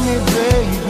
me, baby.